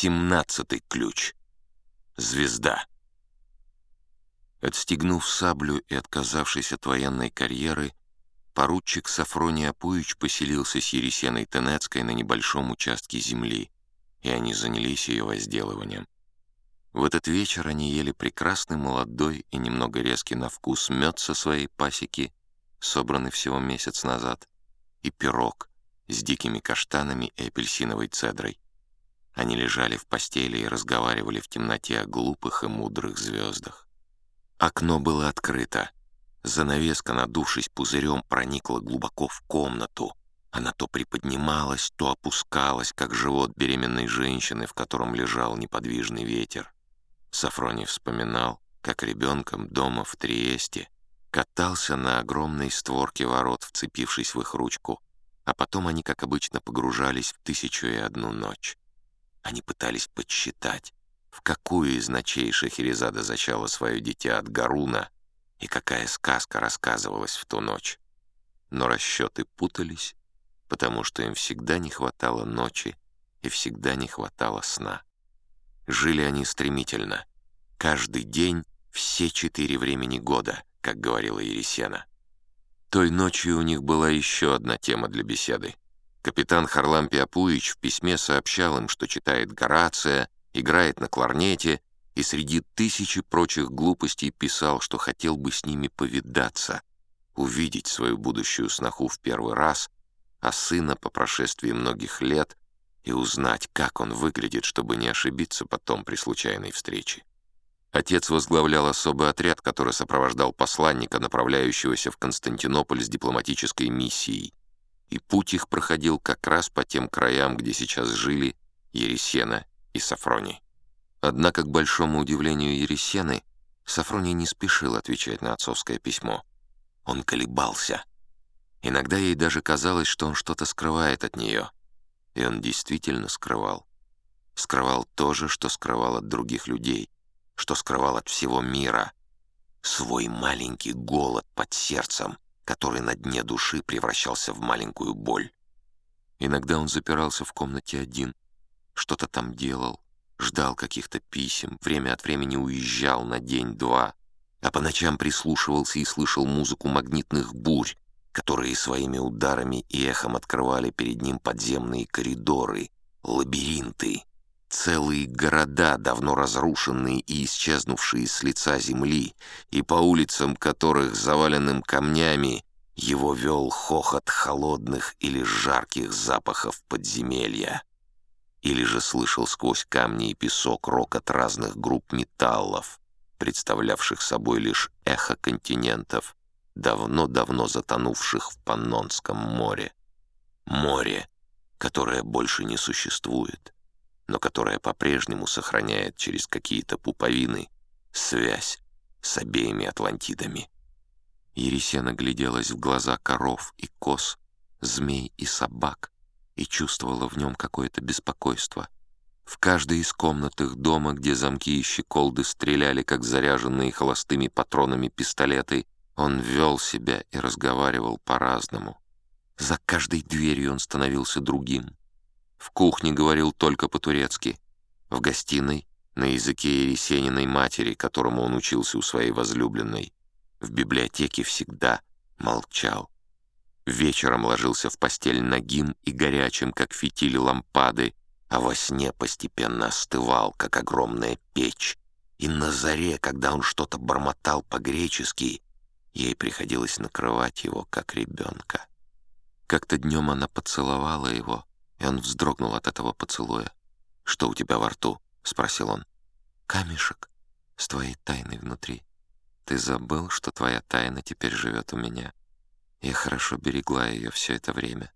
Семнадцатый ключ. Звезда. Отстегнув саблю и отказавшись от военной карьеры, поручик Сафроний Апуич поселился с Ересеной Тенецкой на небольшом участке земли, и они занялись ее возделыванием. В этот вечер они ели прекрасный молодой и немного резкий на вкус мед со своей пасеки, собранный всего месяц назад, и пирог с дикими каштанами и апельсиновой цедрой. Они лежали в постели и разговаривали в темноте о глупых и мудрых звездах. Окно было открыто. Занавеска, надувшись пузырем, проникла глубоко в комнату. Она то приподнималась, то опускалась, как живот беременной женщины, в котором лежал неподвижный ветер. Сафроний вспоминал, как ребенком дома в Триесте катался на огромной створке ворот, вцепившись в их ручку, а потом они, как обычно, погружались в тысячу и одну ночь. Они пытались подсчитать, в какую из ночей Шахерезада зачала свое дитя от Гаруна и какая сказка рассказывалась в ту ночь. Но расчеты путались, потому что им всегда не хватало ночи и всегда не хватало сна. Жили они стремительно. Каждый день все четыре времени года, как говорила Ересена. Той ночью у них была еще одна тема для беседы — Капитан Харлампий Апуич в письме сообщал им, что читает Горация, играет на кларнете и среди тысячи прочих глупостей писал, что хотел бы с ними повидаться, увидеть свою будущую сноху в первый раз, а сына по прошествии многих лет и узнать, как он выглядит, чтобы не ошибиться потом при случайной встрече. Отец возглавлял особый отряд, который сопровождал посланника, направляющегося в Константинополь с дипломатической миссией, и путь их проходил как раз по тем краям, где сейчас жили Ересена и Сафроний. Однако, к большому удивлению Ересены, Сафроний не спешил отвечать на отцовское письмо. Он колебался. Иногда ей даже казалось, что он что-то скрывает от нее. И он действительно скрывал. Скрывал то же, что скрывал от других людей, что скрывал от всего мира. Свой маленький голод под сердцем — который на дне души превращался в маленькую боль. Иногда он запирался в комнате один, что-то там делал, ждал каких-то писем, время от времени уезжал на день-два, а по ночам прислушивался и слышал музыку магнитных бурь, которые своими ударами и эхом открывали перед ним подземные коридоры, лабиринты, целые города, давно разрушенные и исчезнувшие с лица земли, и по улицам которых, заваленным камнями, его вел хохот холодных или жарких запахов подземелья. Или же слышал сквозь камни и песок рокот разных групп металлов, представлявших собой лишь эхо континентов, давно-давно затонувших в Паннонском море. Море, которое больше не существует но которая по-прежнему сохраняет через какие-то пуповины связь с обеими Атлантидами. Ересена гляделась в глаза коров и коз, змей и собак и чувствовала в нем какое-то беспокойство. В каждой из комнат их дома, где замки и щеколды стреляли, как заряженные холостыми патронами пистолеты, он вел себя и разговаривал по-разному. За каждой дверью он становился другим. В кухне говорил только по-турецки. В гостиной — на языке Ересениной матери, которому он учился у своей возлюбленной. В библиотеке всегда молчал. Вечером ложился в постель нагим и горячим, как фитили лампады, а во сне постепенно остывал, как огромная печь. И на заре, когда он что-то бормотал по-гречески, ей приходилось накрывать его, как ребенка. Как-то днем она поцеловала его, и он вздрогнул от этого поцелуя. «Что у тебя во рту?» — спросил он. «Камешек с твоей тайной внутри. Ты забыл, что твоя тайна теперь живет у меня. Я хорошо берегла ее все это время.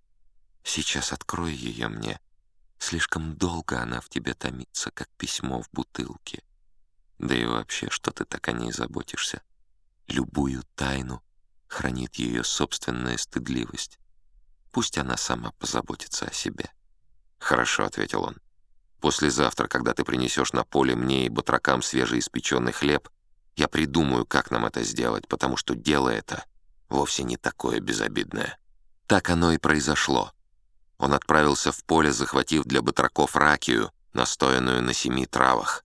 Сейчас открой ее мне. Слишком долго она в тебе томится, как письмо в бутылке. Да и вообще, что ты так о ней заботишься? Любую тайну хранит ее собственная стыдливость. Пусть она сама позаботится о себе». «Хорошо», — ответил он. «Послезавтра, когда ты принесешь на поле мне и батракам свежеиспеченный хлеб, я придумаю, как нам это сделать, потому что дело это вовсе не такое безобидное». Так оно и произошло. Он отправился в поле, захватив для батраков ракию, настоянную на семи травах.